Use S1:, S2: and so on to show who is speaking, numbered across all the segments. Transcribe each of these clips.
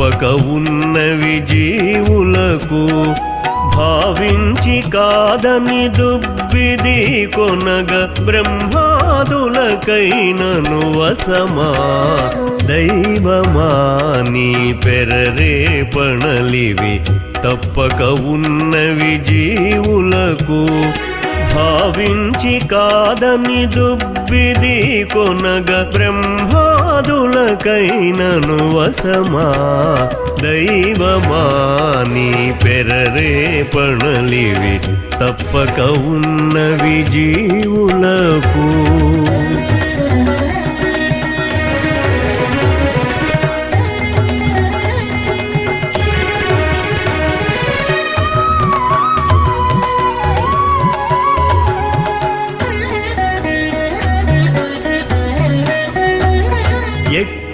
S1: తప్పక ఉన్నవి జీవులకు భావించి కాదని దుబ్బిది కొనగ బ్రహ్మాదులకైనను వసమా దైవమా నీ పెరరేపణలివి తప్పక ఉన్నవి జీవులకు భావించి కాదని దుబ్బిది కొనగ పాదులకైనను వసమా దైవమా? నీ పెరరే పణలివి తప్పక ఉన్నవి జీవులకు.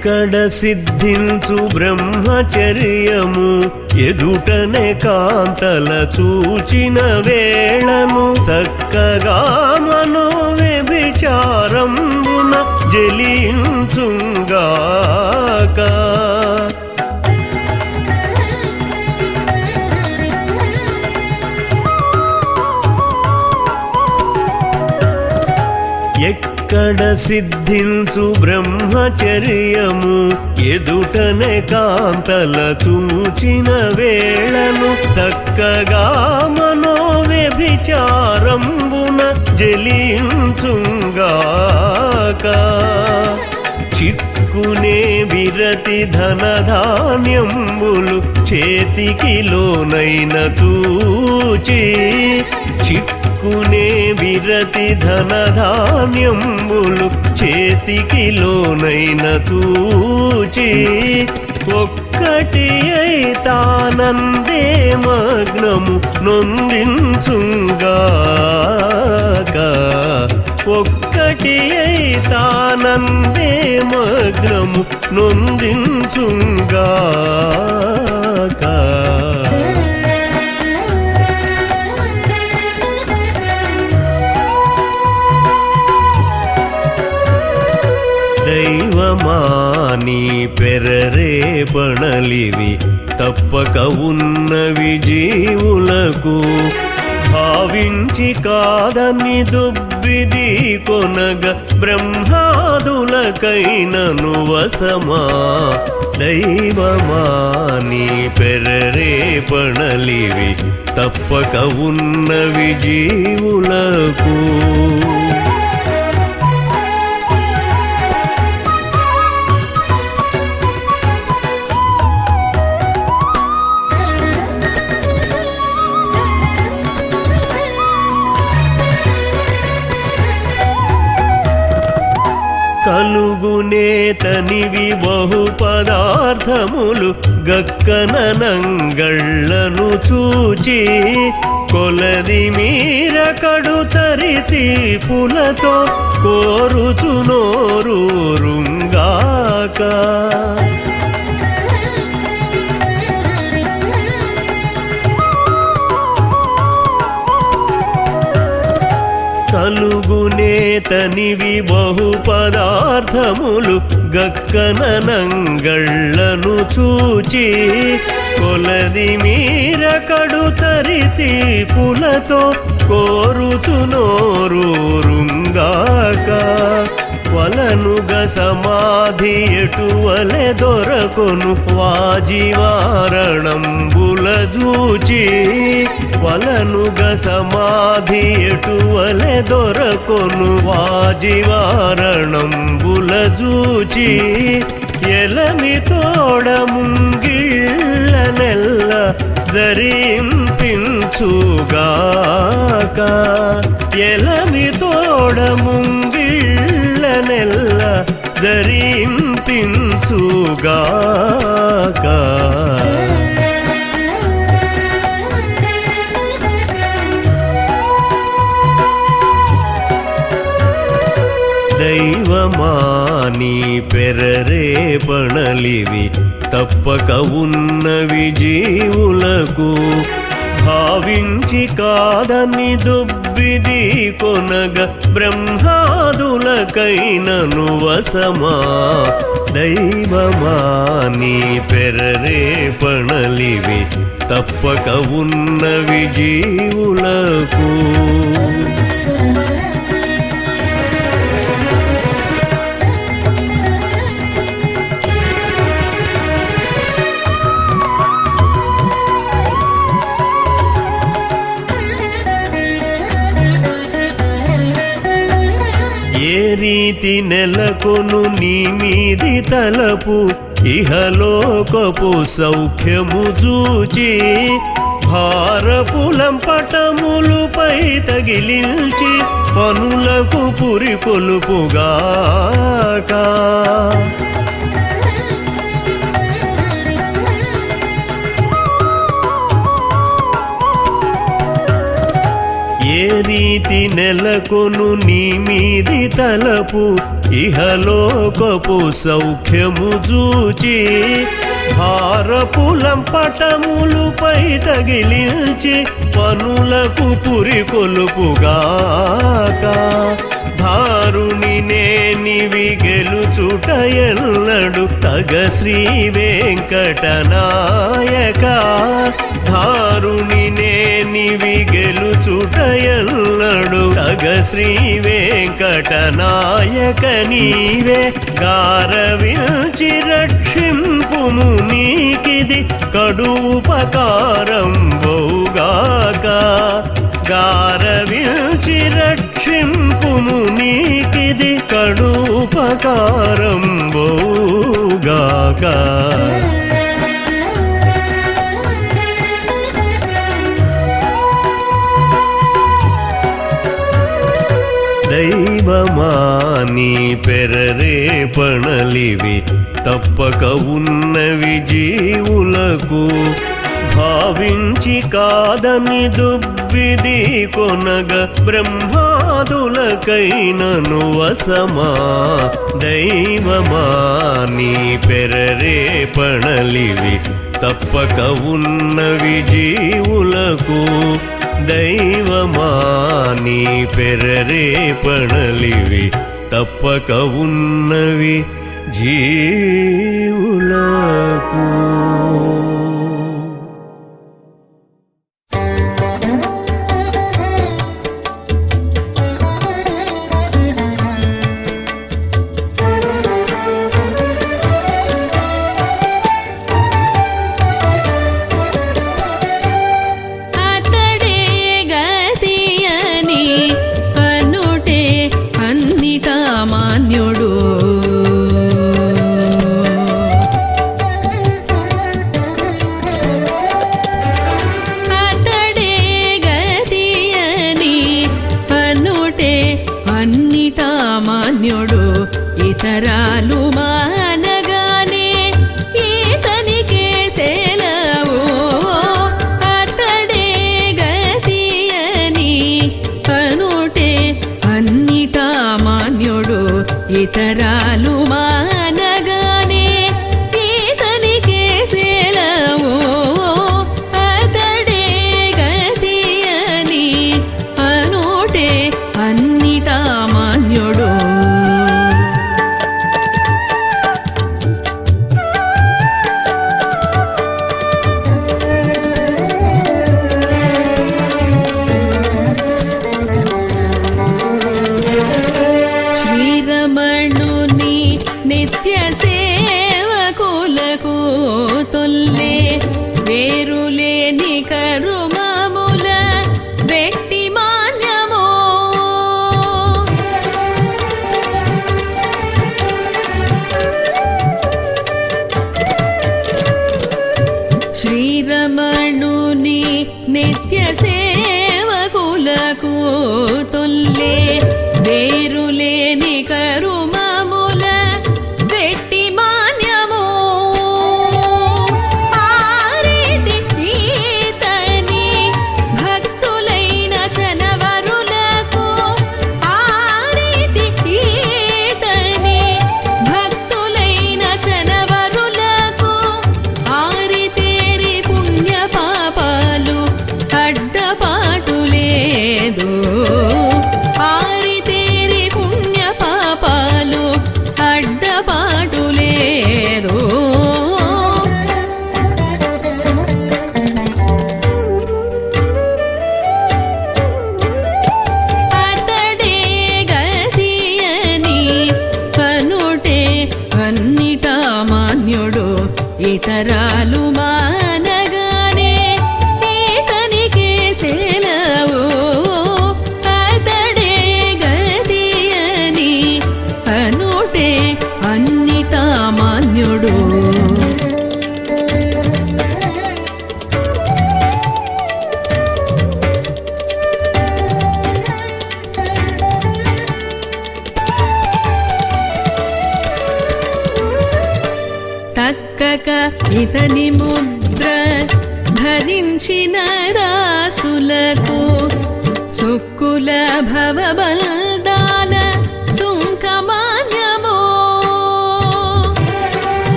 S1: ఎక్కడ సిద్ధించు బ్రహ్మచర్యము? ఎదుటనే కాంతల చూచిన వేళను చక్కగా మను వ్యభిచారంబున జలించుగాక. ఎక్కడ సిద్ధించు బ్రహ్మచర్యము ఎదుటనే కాంతల చూచిన వేళను చక్కగా మనో వ్యభిచారంబున జలించుగాక. చిక్కునే విరతి ధనధాన్యంబులు చేతికి లోనైన చూచి చిక్కునే విరతి ధనధాన్యంబులు చేతికి లోనైన చూచి ఒక్కటి అయితానందే మగ్నము నొందించుగాక ఒక్కటి అయితానందే మగ్నము నొందించుగాక. పెరరే పెరరేపణలివి తప్పక ఉన్నవి జీవులకు. భావించి కాదని దుబ్బిది కొనగ బ్రహ్మాదులకైనను వసమా. దైవమా నీ పెరరే పణలివి తప్పక ఉన్నవి జీవులకు. కలుగునేతనివి బహు పదార్థములు గక్కననంగళ్ళను చూచి కొలది మీర కడుతరితి పులతో రుంగాక. కలుగునేతనివి బహు పదార్థములు గక్కనంగళ్ళను చూచి కొలది మీర కడుతరితి పులతో కోరుచునోరూరుంగాక వలనుగ సమాధి ఎటువలె దొరకొను? వాజివారణంబుల జూచి వలనుగ సమాధి ఎటువలె దొరకొను? వాజివారణంబుల జూచి ఎలమి తోడ ముంగిళ్ళ నెల్ల జరింపించుగాక. ఎలమి తోడ ముంగి నెల్ల జరింపించుగాక. దైవమాని పెరరే పణలివి తప్పక ఉన్నవి జీవులకు భావించి కాదని దుబ్బిది కొనగ బ్రహ్మాదులకైనను వసమా దైవమా నీ పెరరే పణలివి తప్పక ఉన్నవి జీవులకు. నీతి నెలకొను నీ మీది తలపు. ఇహలోకపు సౌఖ్యము చూచి భారపులం పటములుపై తగిలించి పనులకు పురి కొలుపుగాక. రీతి నెలకొను నీ మీది తలపు. ఇహలోకపు సౌఖ్యము చూచి భారపులం పటములుపై తగిలించి పనులకు పురి కొలుపుగాక. ధారుని నివి గెలుచుట ఎల్లడు తగ శ్రీ వెంకటనాయక. ధారుని నివి గెలుచుట ఎల్లడు తగ శ్రీ వెంకటనాయక నీవే. గారవిల్చి రక్షింపుము నీకిది కడు ఉపకారం బౌగాక. గారవిల్చి రక్షింపుము నీకిది కడుపకారం బౌగాక దైవమాని పెరరే పణలివి తప్పక ఉన్నవి జీవులకు భావించి కాదని దుబ్బిది కొనగ బ్రహ్మాదులకైనను వసమా దైవమా? నీ పెరరే పణలివి తప్పక ఉన్నవి జీవులకు. దైవమాని పెరరే పణలివి తప్పక ఉన్నవి జీవులకు.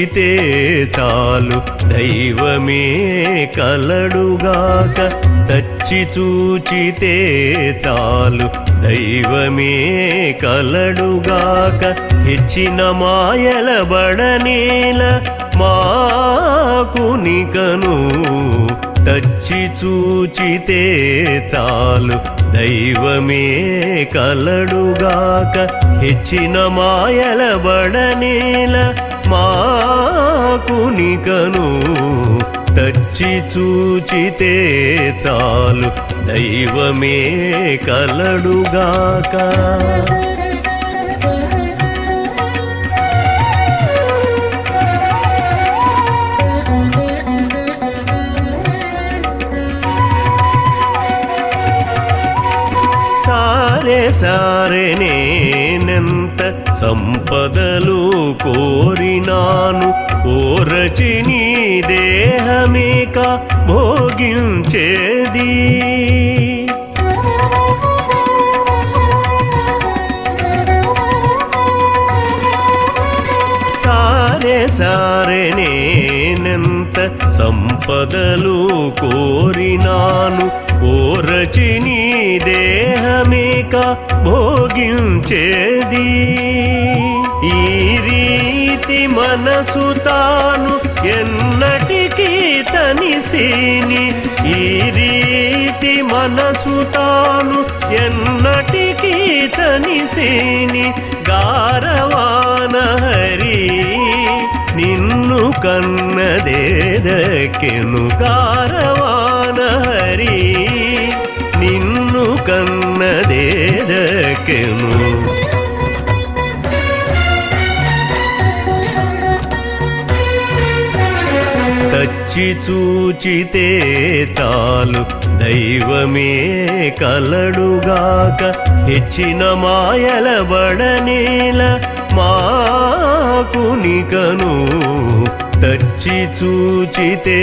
S1: చూచితే చాలు దైవమే కలడుగాక తచ్చి చూచితే చాలు దైవమే కలడుగాక హెచ్చిన మాయల బడనేల మాకు నికను తచ్చి చూచితే చాలు దైవమే కలడుగాక హెచ్చిన మాయల బడనేల మాకు తచ్చి చూచితే చాలు దైవమే కలడుగాక. సారే సారే నేనెంత సంపదలు కోరినాను. కోరచి నీ దేహమేక భోగించేది? సారే సారే నేనెంత సంపదలు కోరినాను. కోరచి నీ దేహమేక భోగించేది? ఈ ప్రతి మనసు తాను ఎన్నటికీ తనిసిని ఈ రీతి మనసు తాను ఎన్నటికీ తనిసిని గారవాన హరి నిన్ను కన్నదేదకెను గారవాన హరి నిన్ను కన్నదేదకెను తచ్చి చూచితే చాలు. దైవమే కలడుగాక హెచ్చిన మాయల బడనేల మాకునికను తచ్చి చూచితే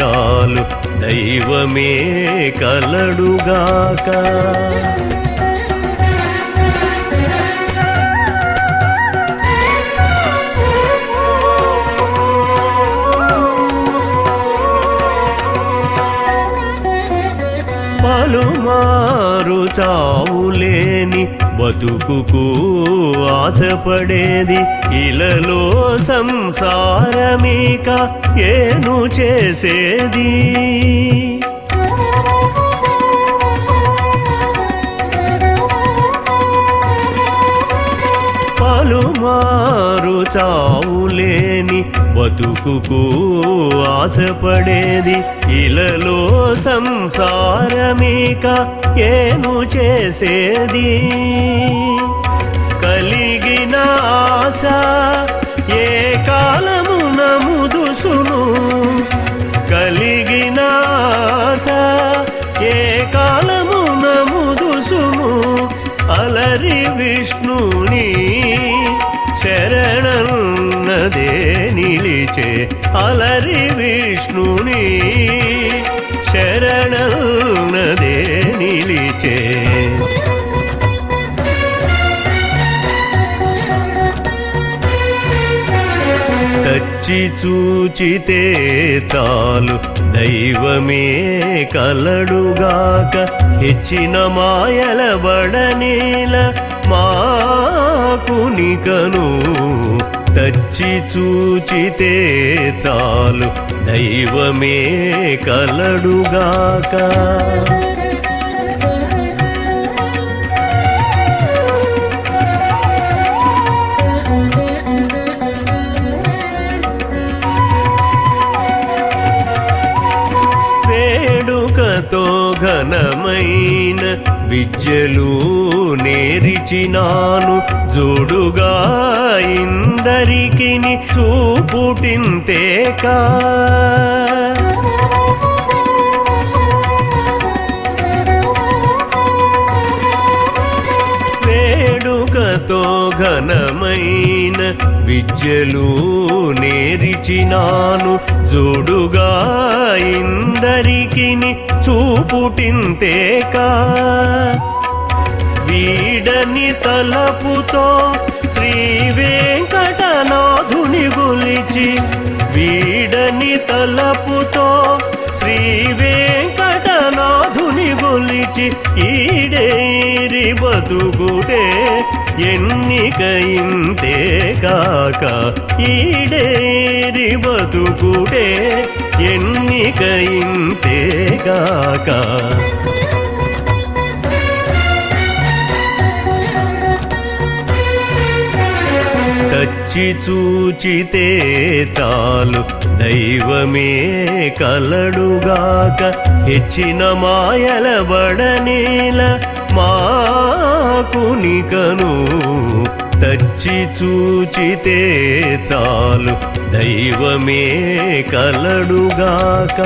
S1: చాలు. దైవమే కలడుగాక. పలుమారు చావులేని బతుకుకు ఆశపడేది ఇలలో సంసారమేక ఏను చేసేది. పలుమారు చావులేని బతుకుకు ఆశపడేది ఇలలో సంసారమేక ఏను చేసేది. కలిగిన ఆశ ఏ కాలమున ముదుసును కలిగిన ఆశ ఏ కాలమున ముదుసును అలరి విష్ణుని శరణం శరణన్నదే నిలిచే అలరి విష్ణుని శరణదే నిలిచే. తచ్చి చూచితే చాలు దైవమే కలడుగాక హెచ్చిన మాయల బడనేల మాకునికను తచ్చి చూచితే చాలు దైవమే కలడుగాక విద్యలు నేరిచినాను. జోడుగా ఇందరికి చూపుటింతేకా వేడుకతో ఘనమైన విద్యలు నేరిచినాను. జోడుగా ఇందరికిని చూపుటింతేకా. వీడని తలపుతో శ్రీ వెంకటనాథుని గులిచి వీడని తలపుతో శ్రీ వెంకటనాథుని గులిచి ఈడేరి బతుకుటే ఎన్నిక ఇంతే కాక ఈడేరి బతుకుడే ఎన్నిక ఇంతే కాక. చూచితే చాలు దైవమే కలడుగాక హెచ్చిన మాయల బడనేల మాకునికను తచ్చి చూచితే చాలు దైవమే కలడుగాక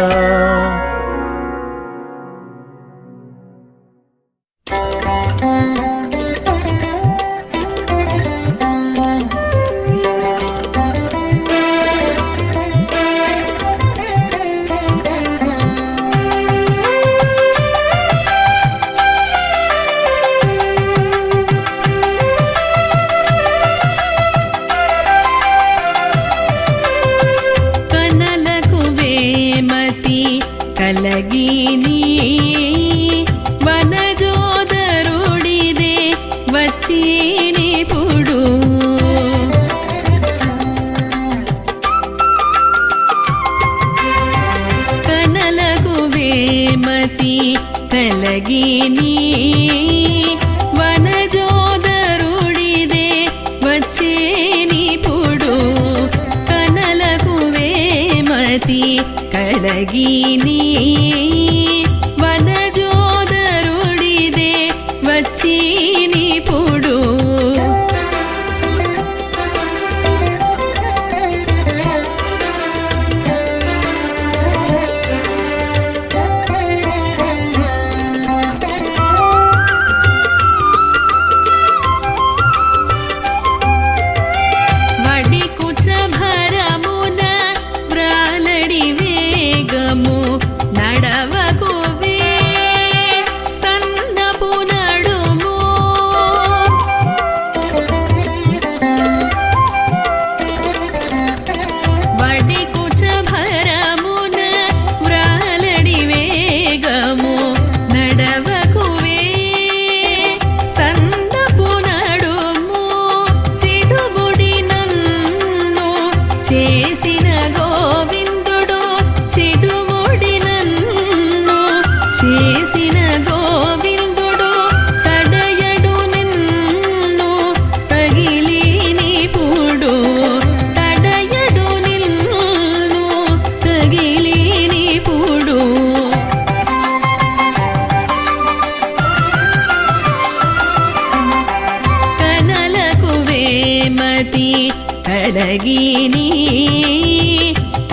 S2: కలగిని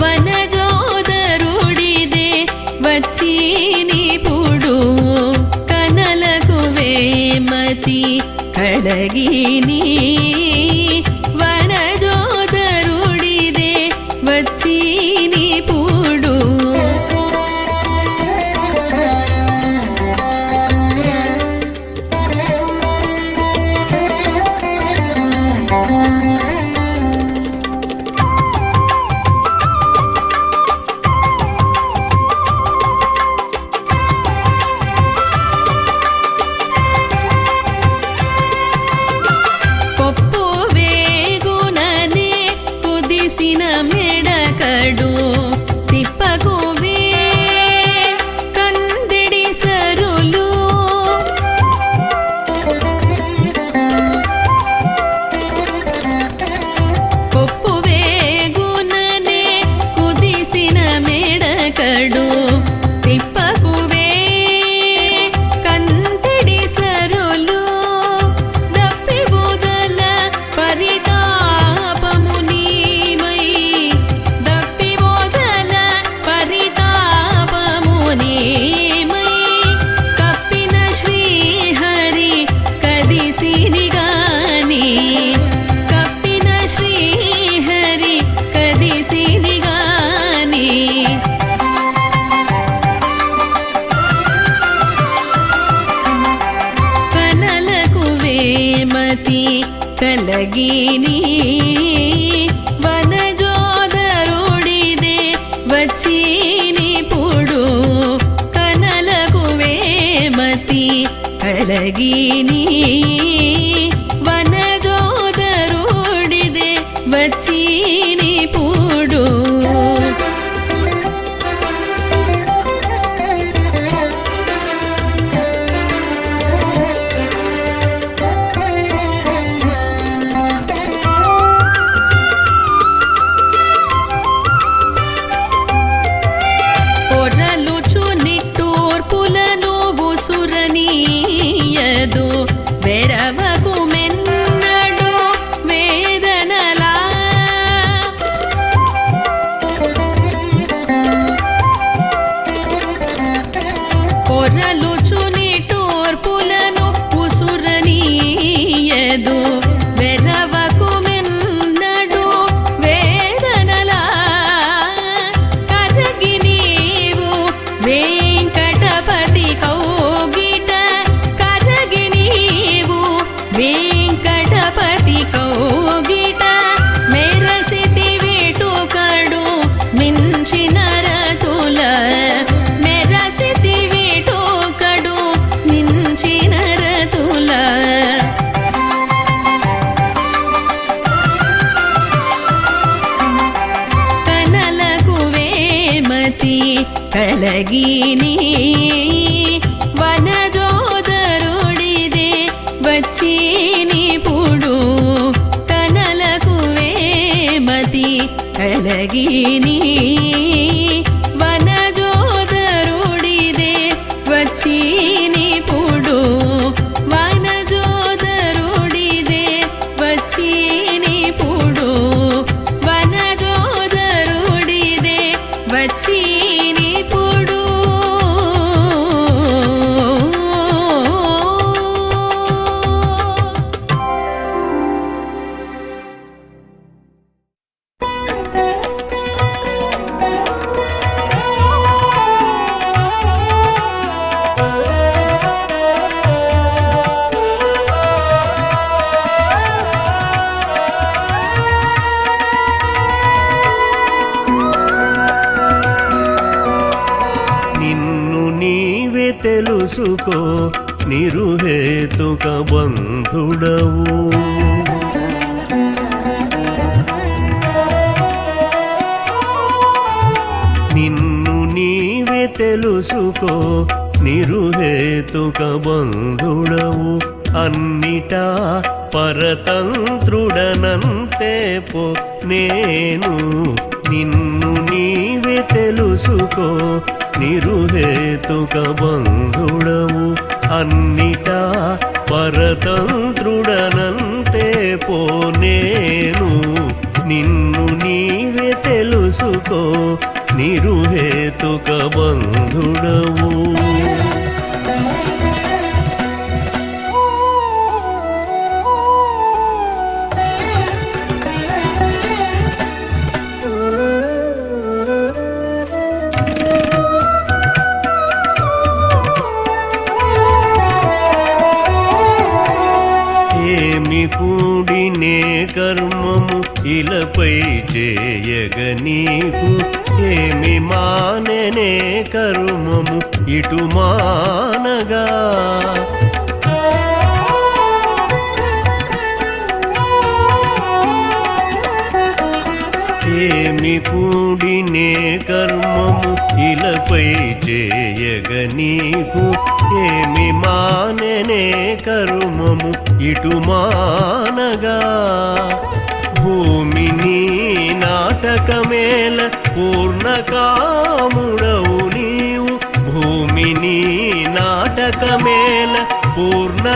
S2: వనజోదరుడిదే వచ్చినిపుడు కనలకు వేమతి కలగిని వనజోదరుడిదే ಮಲಗಿನಿ వనజోదరుడిదే వచ్చిని పుడు కనలకు వేమతి కలగినీ నలగిని వనజోదరుడిదే
S1: వచ్చిని పుడు కనలకు వేమతి కలగిని. రాముడవు నీవు
S3: భూమిని నాటకమేల పూర్ణకాముడవు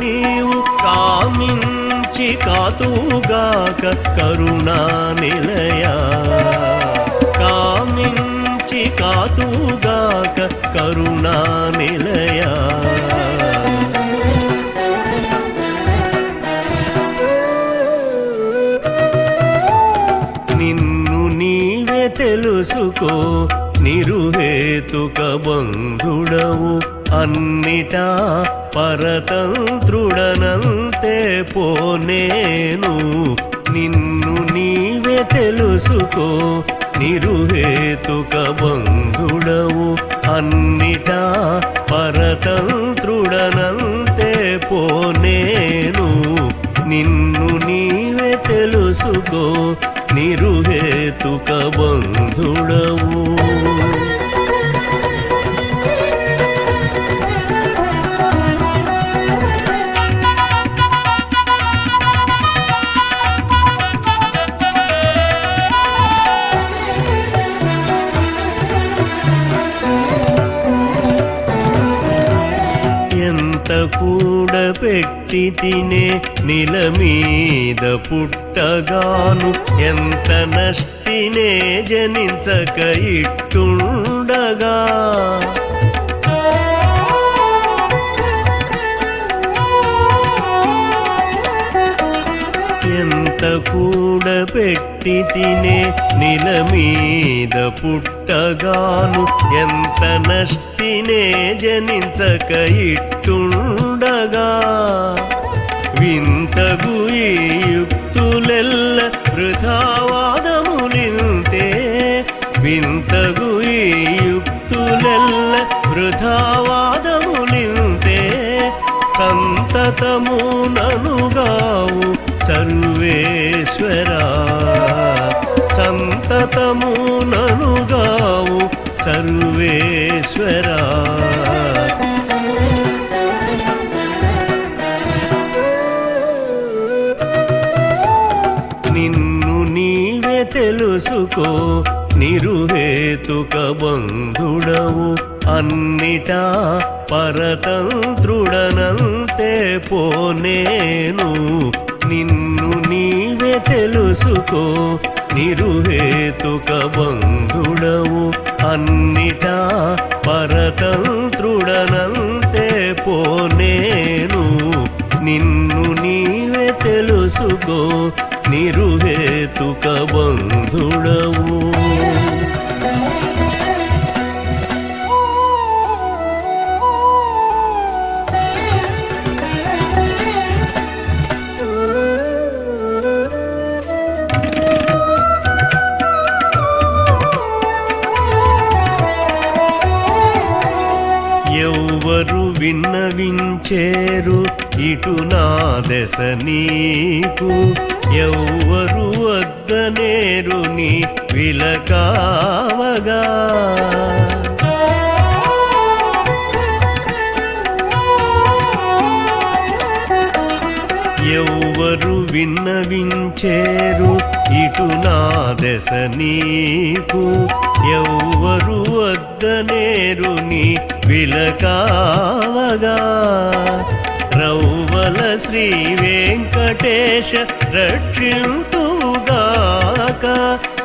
S3: నీవు కామించి కాతుగాక కరుణా నిలయ. కామించి కాతుగాక కరుణా నిలయ. హేతుక బంధుడవు
S1: అన్నిట పరతంత్రుడనంతే పోనేను. నిన్ను నీవే తెలుసుకో నిరుహేతుక బంధుడవు అన్నిట పరతంత్రుడనంతే పోనేను. నిన్ను నీవే తెలుసుకో నిరుహేతుక బంధుడవు. తినే నిల మీద పుట్టగాను ఎంత నష్టినే జనించక ఇట్టుండగా. ఎంత కూడ పెట్టి తినే నిల మీద పుట్టగాను ఎంత నష్టినే జనించక ఇట్టుండగా. సంతతము ననుగావు సర్వేశ్వరా. నిన్ను నీవే తెలుసుకో నిరుహేతుక బంధుడవు. అన్నిటా పరతంత్రుడనంతే పోనేను నిన్ను నీవే తెలుసుకో నిరుహేతుక బంధుడవు అన్నిటా పరతంత్రుడనంతే పోనేను. నిన్ను నీవే తెలుసుకో నిరుహేతుక బంధుడవు చేరు ఇటు నా దశ నీకు. ఎవ్వరు వద్దనేరు నీ విలకావగా. ఎవ్వరు విన్నవించేరు ఇటు నా దశ నీకు. ఎవ్వరు వద్ద నీ విలకావగా రౌవల శ్రీ వెంకటేశ రక్షింతుగాక.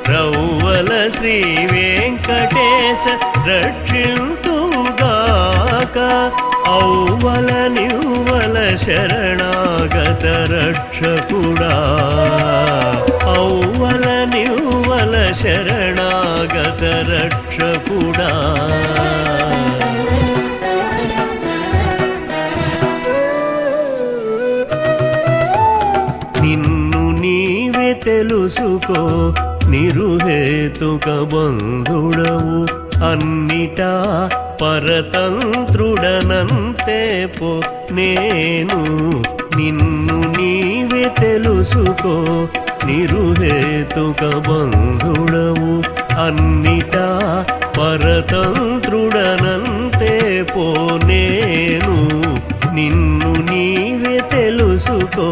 S1: రౌవల శ్రీ వెంకటేశ రక్షింతుగాక. ఔవల నివ్వల శరణాగత రక్షకుడా. ఔవల నివ్వల శరణాగత రక్షకుడా. నిన్ను నీవే తెలుసుకో నిరుహేతుక బంధుడవు. అన్నిటా పరతంత్రుడనంతే పో నేను నిన్ను నీవే తెలుసుకో నిరుహేతుక బంధుడవు. అన్నిటా పరతంత్రుడనంతే పోనేను. నిన్ను నీవే తెలుసుకో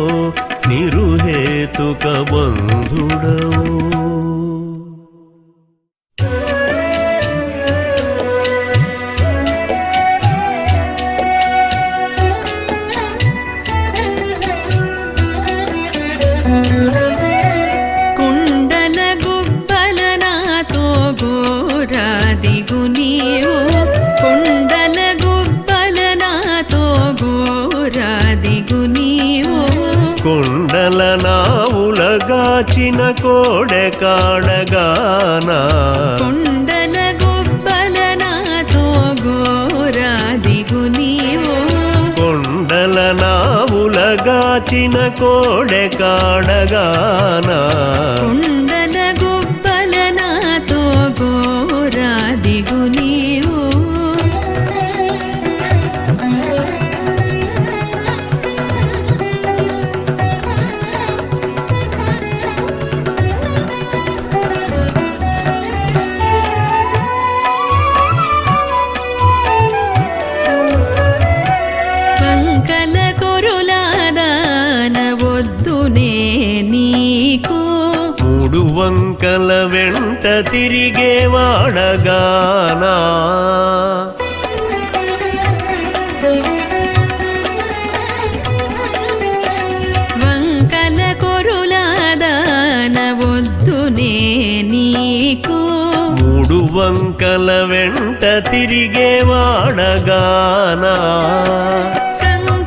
S1: నిరుహేతుక బంధుడవు.
S2: కాణగానా కొండన గుబ్బల నాతో గోరా
S1: దిగునీవు నావులగాచిన కోడె కాణగానా తిరిగేవాడగానా
S2: వంకల కొరులాదాన వద్దునే నీకు.
S1: మూడు వంకల వెంట తిరిగేవాడగానా
S2: సంకు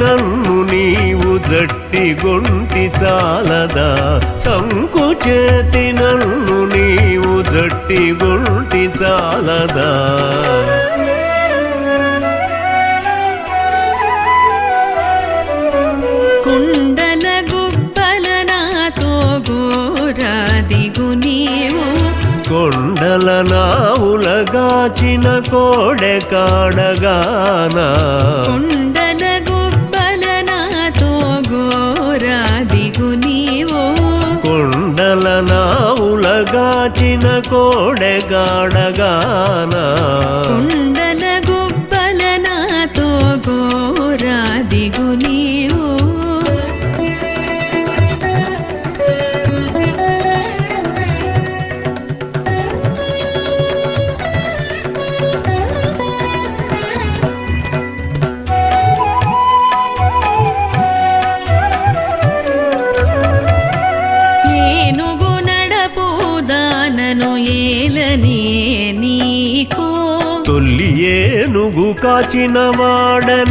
S1: నన్ను నీవు జట్టి గొంటి చాలదా? సంకు చేతి నన్ను నీవు జట్టి గొంటి చాలదా?
S2: కొండల
S1: నావులగాచిన కోడె కాడగానా? నావులగాచిన కోడె
S2: ఏనుగు
S1: కాచిన వాడనేనుగానా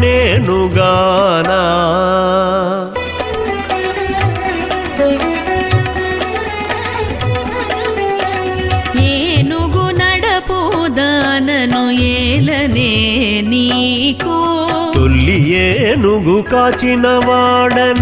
S2: ఏనుగు నడపుదానను ఏలనే నీకు.
S1: తొల్లి ఏనుగు కాచిన వాడనేనుగానా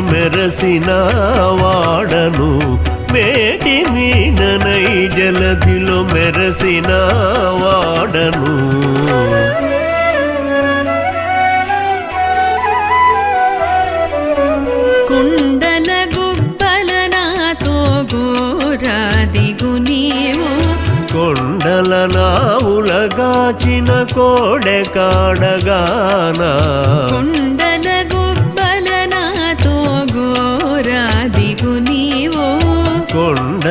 S1: మెరసిన వాడను మేటి మీననై జలధిలో మెరసిన వాడను.
S2: కుండల గుబ్బల నాతో గోరా దిగు నీవు.
S1: కొండల నావులగాచిన కోడె కాడగానా.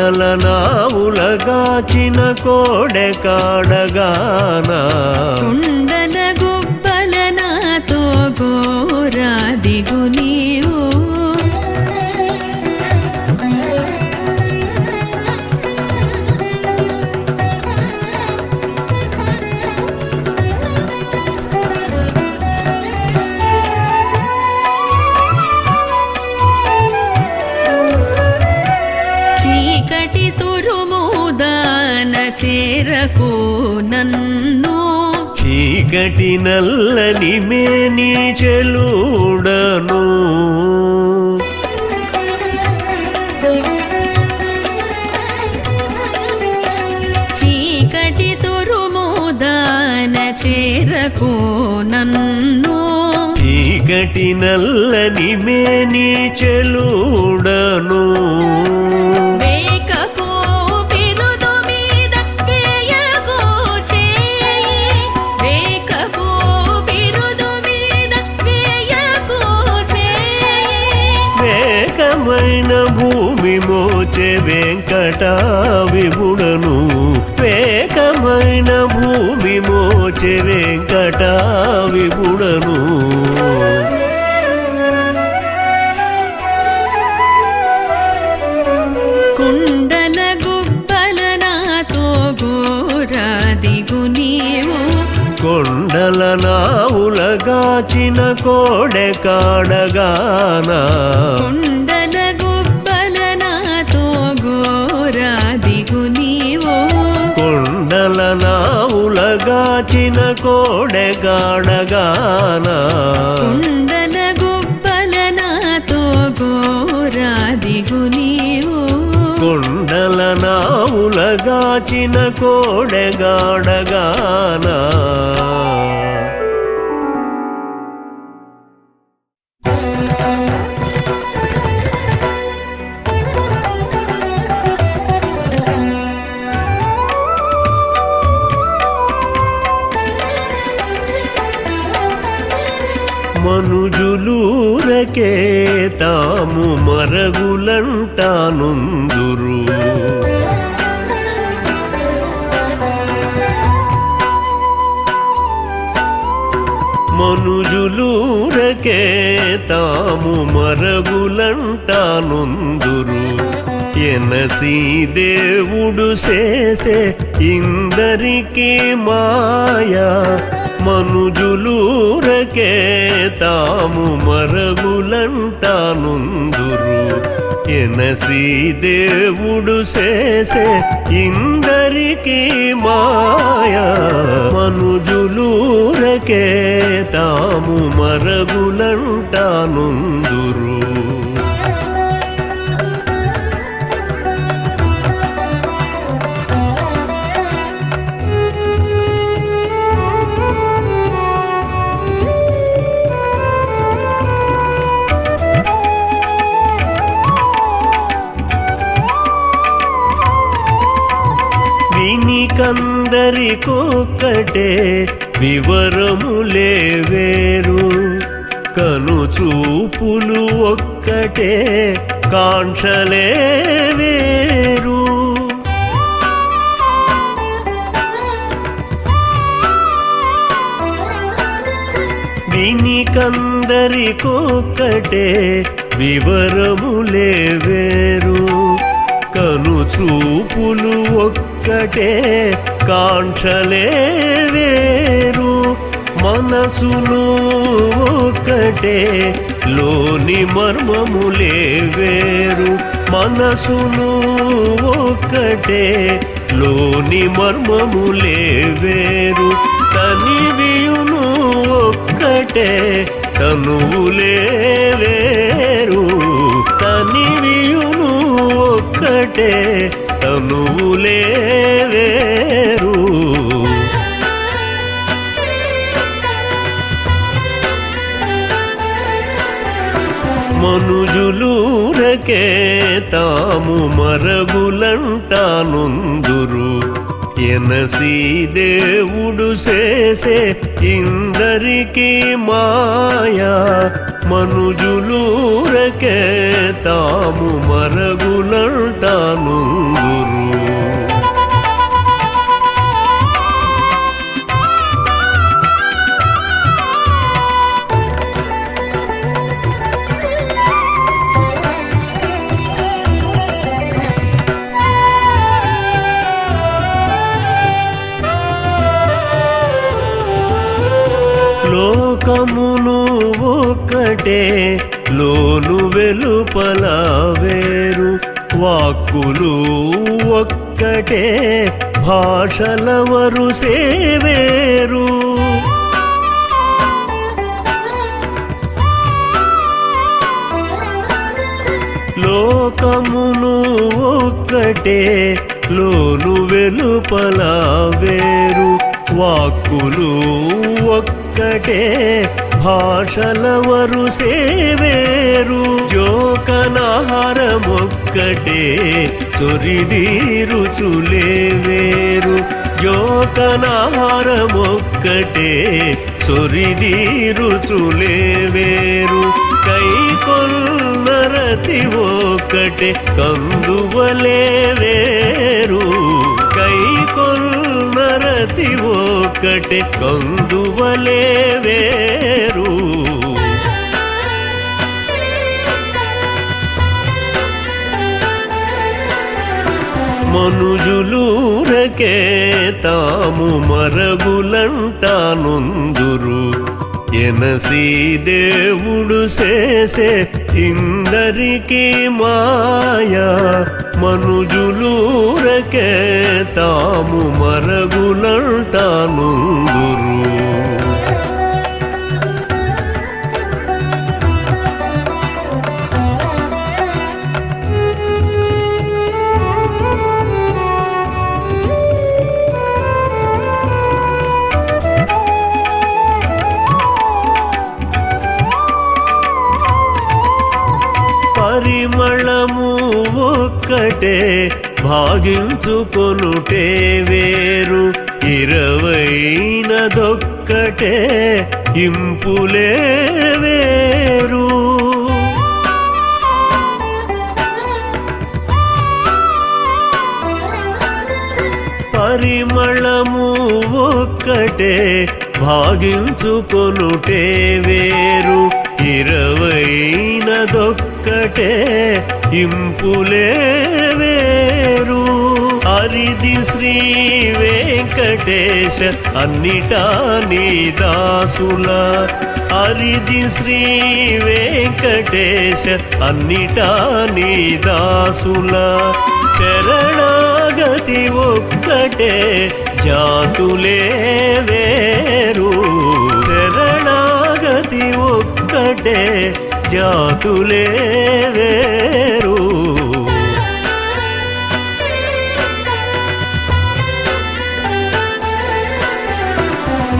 S2: కొండల
S1: నావులగాచిన కోడె కాడగానా
S2: కుండల గుబ్బల నాతో గోరా చీకటి
S1: నల్లని మేని చెలుడను
S2: చీకటి తురుముదాన చేరకు నన్ను.
S1: చీకటి నల్లని మేని చెలుడను ఏటా విభుడను వేకమైన భూమి మోచె వెంకట విభుడను కుండల గుబ్బల కోడె కాడగానా. నావులగాచిన కోడె కాడగానా
S2: కొండల గుబ్బల నాతో గోరా దిగు నీవో
S1: కొండల నావులగాచిన గాడగానా తాము మరగులంటానుందురు. మనుజులూరకే తాము మరగులంటానుందురు. ఎనసీ దేవుడు చేసే ఇందరికీ మాయా మనుజులూరకే తాము మరగులంటానుందురు ఎనసి దేవుడు చేసే ఇందరికీ మాయా. మనుజులూరకే తాము మరగులంటానుందురు వినికందరికొక్కటే వివరములే వేరు. కను చూపులు ఒక్కటే కాంక్షలే వేరు. వినికందరికొక్కటే వివరములే వేరు. కను చూపులు ఒక్కటే కాంక్షలే వేరు మనసును ఒక్కటే లోని మర్మములే వేరు. మనసును ఒక్కటే లోని మర్మములే వేరు. తనివియును ఒక్కటే తనువులే వేరు. తనివియును ఒక్కటే తనువులే వేరు. మనుజులూరకే తాము మరగులంటానుందురు. ఎనసి దేవుడు చేసే ఇందరికీ మాయా. మనుజులూరకే తాము మరగులంటానుందురు లోకమును ఒక్కటే లోను వెలుపల వేరు. వాక్కులు ఒక్కటే భాషల వరుసే వేరు లోకమును ఒక్కటే లోను వెలుపల వేరు. వాక్కులు ఒక్కటే భాషల వరుసే వేరు జోకనాహారమొక్కటే చొరిది రుచులే వేరు జోకనాహారమొక్కటే చొరిది రుచులే వేరు కై కొన్నరతి ఒక్కటే కందువలే వేరు కై కొన్నరతి ఒకటి కందువలే వేరు. మనుజులూరకే తాము మరగులంటానుందురు. ఎనసి దేవుడు చేసే ఇందరికీ మాయా. మనుజులూరకే తాము మరగులంటానుందురు సాగించుకొనుటే వేరు. ఇరవైనదొక్కటే ఇంపులే వేరు. పరిమళము ఒక్కటే భాగించుకొనుటే వేరు. ఇరవైనదొక్కటే ఇంపులే వేరు. హరిది శ్రీ వెంకటేశ అన్నిటా నీ దాసుల. హరిది శ్రీ వెంకటేశ అన్నిటా నీ దాసుల. శరణాగతి ఒక్కటే జాతులే వేరు. శరణాగతి ఒక్కటే జాతులే వేరు.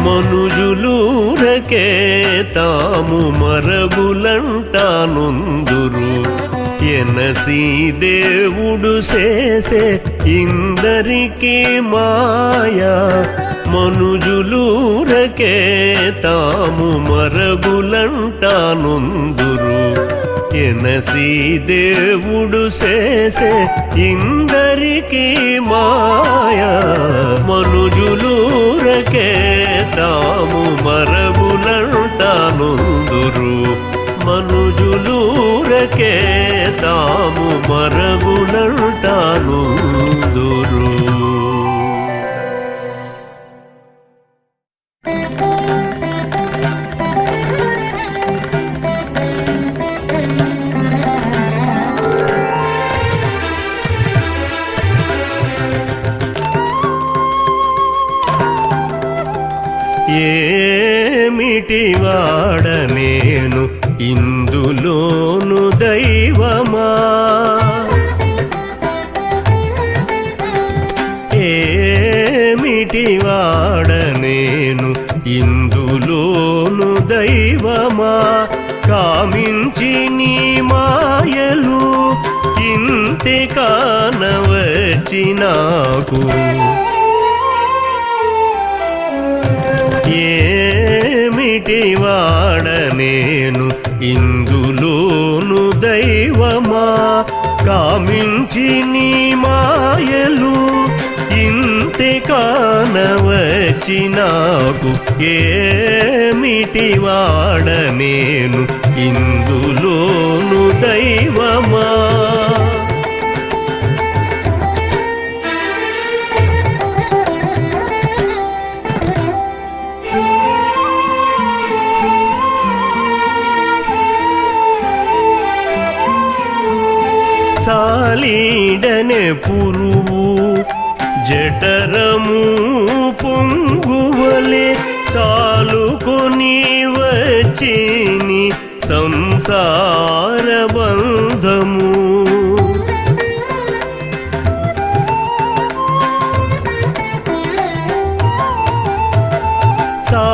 S1: మనుజులూరకే తాము మరబులంటానుందురు. ఎనసి దేవుడు చేసే ఇందరికీ మాయా. మనుజులూరకే తాము మరబులంటానుందురు. ఎనసి దేవుడు చేసే ఇందరికీ మాయా. మనుజులూరకే తాము మరగులంటానుందురు మనుజులూరకే తాము మరగులంటానుందురు ఏమిటి నేను ఇందులోను దైవమా? ఏమిటి వాడ నేను ఇందులోను దైవమా? కామించి నీ మాయలు ఇంతే కానవచ్చినాకు నాకు. ఏమిటి వాడ నేను ఇందులోను దైవమా? కామించి నీ మాయలు ఇంతే కానవచ్చి నాకు ఏమిటి వాడ నేను ఇందులోను దైవమా? సాలీడనే పురువు జఠరము పొంగువలే చాలుకొని వచ్చిని సంసార బంధము.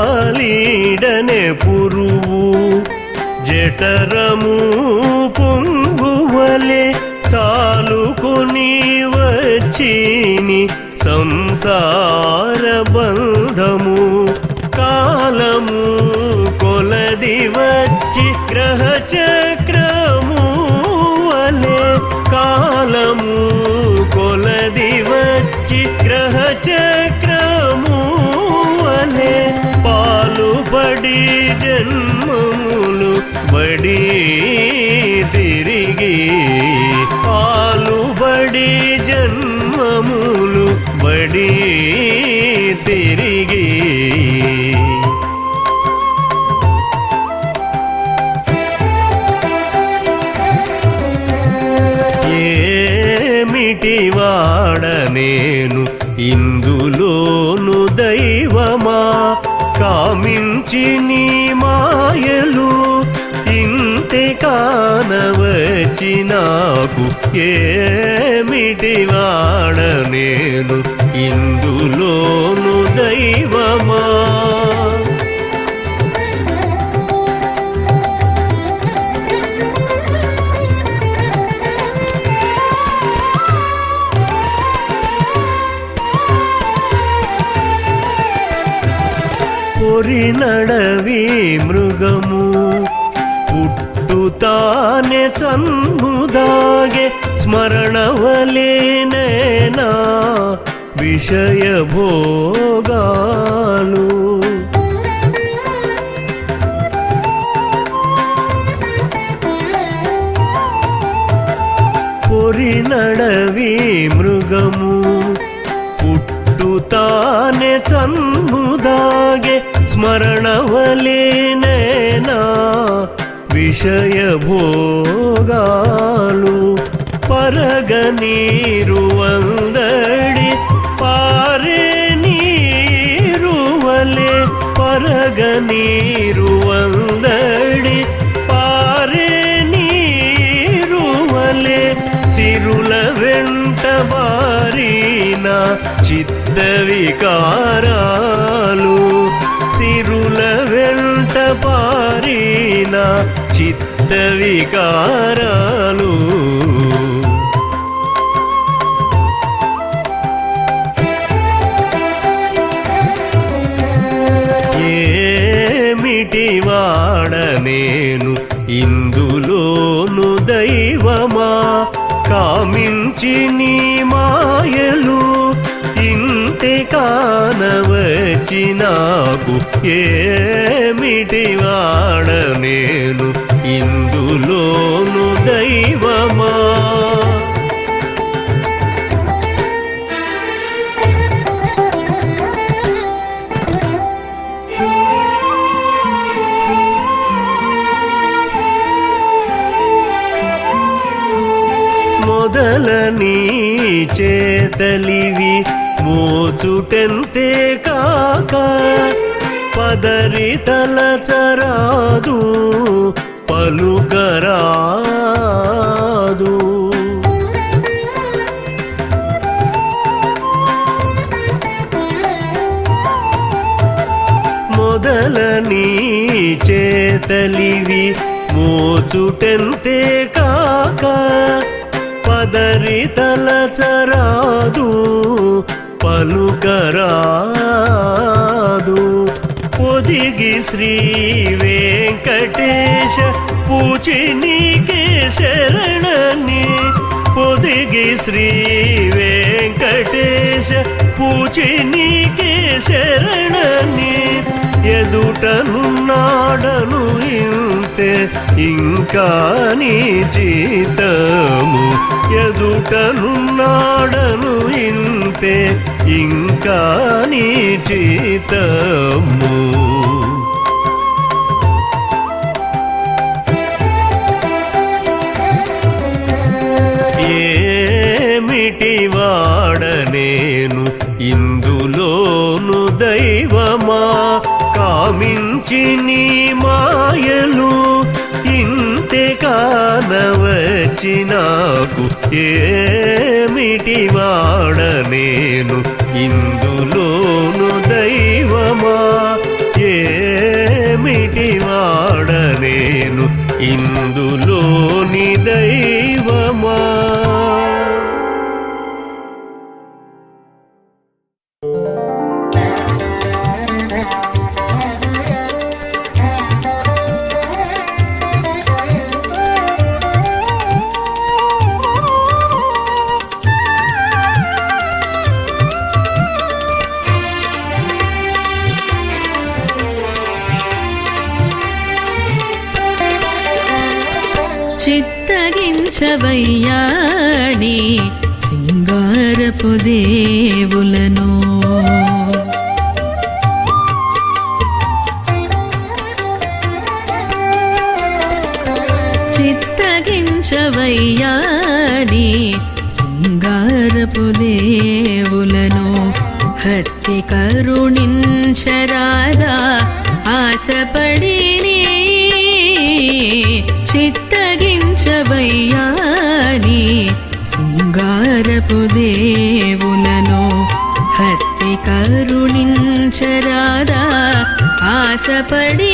S1: సాలీడనే పురువు జఠరము సంసార బంధము కాలము కొలది ఏమిటివాడ నేను? ఇందులోను దైవమా? పొరి నడవి మృగము పుట్టుతానే చన్ముదాగే స్మరణవలేనేనా విషయ భోగాలు. పొరి నడవి మృగము పుట్టుతానే చన్ముదాగే స్మరణవలేనేనా విషయ భోగాలు. పరగ నీరు వందడి పారే నీరువలే పరగ నీరు వందడి పారే నీరువలే సిరుల వెంట బారిన చిత్త వికారాలు సిరుల వెంట పారిన ఇంతే కానవచి నాకు ఏమిటి వాడ నేను? ఇందులోను దైవమా? మొదల నీ చేతలివి మోచుటెంతే కాక పదరి తలచరాదు పలుకరాదు. మొదల నీ చేతలివి మోచుటెంతే కాక పదరి తలచరాదు పలుకరాదు. పొదిగి శ్రీ వెంకటేశ పూచి నీకే శరణని. పొదిగి శ్రీ వెంకటేశ పూచి నీకే శరణని. ఎదుటనున్నాడను ఇంతే ఇంకా నీ జీతము ఎదుటనున్నాడను ఇంతే ఇంకా నీ జీతము. ఏమిటి వాడనేను ఇందులోను దైవమా? కామించి నీ కానవచి నాకు ఏమిటి వాడ నేను? ఇందులోను దైవమా? ఏమిటి వాడ నేను? ఇందులోని
S2: దైవ మనసు దేవులను. చిత్తగించవయ్యా నీ సింగారపు దేవులను. హత్తి కరుణించరాదా ఆశపడి చిత్తగించవయ్యా నీ సింగారపు దేవు ఆశపడి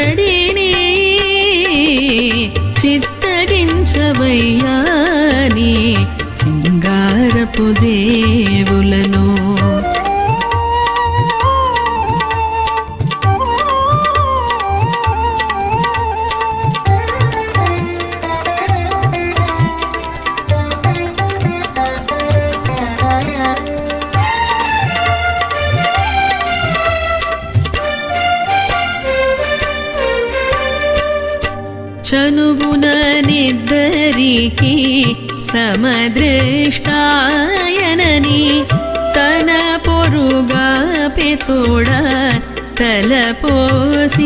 S2: కడని చిత్తగించవయ్యాని సింగారపు దేవులను సమదృష్టాయనని తన పొరుగా పెతోడ తలపోసిని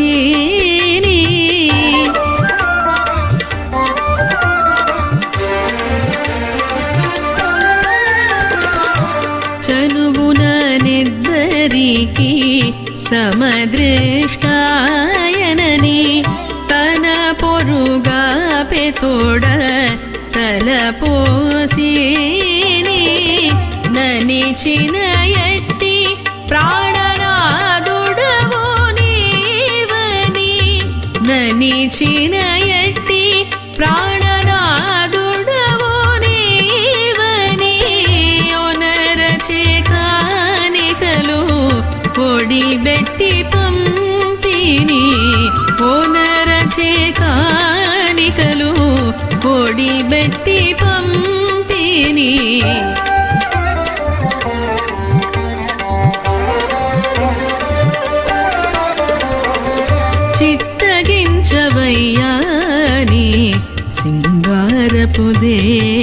S2: చనువున నిద్దరికి సమదృష్టాయనని తన పొరుగా పెతోడ 醉。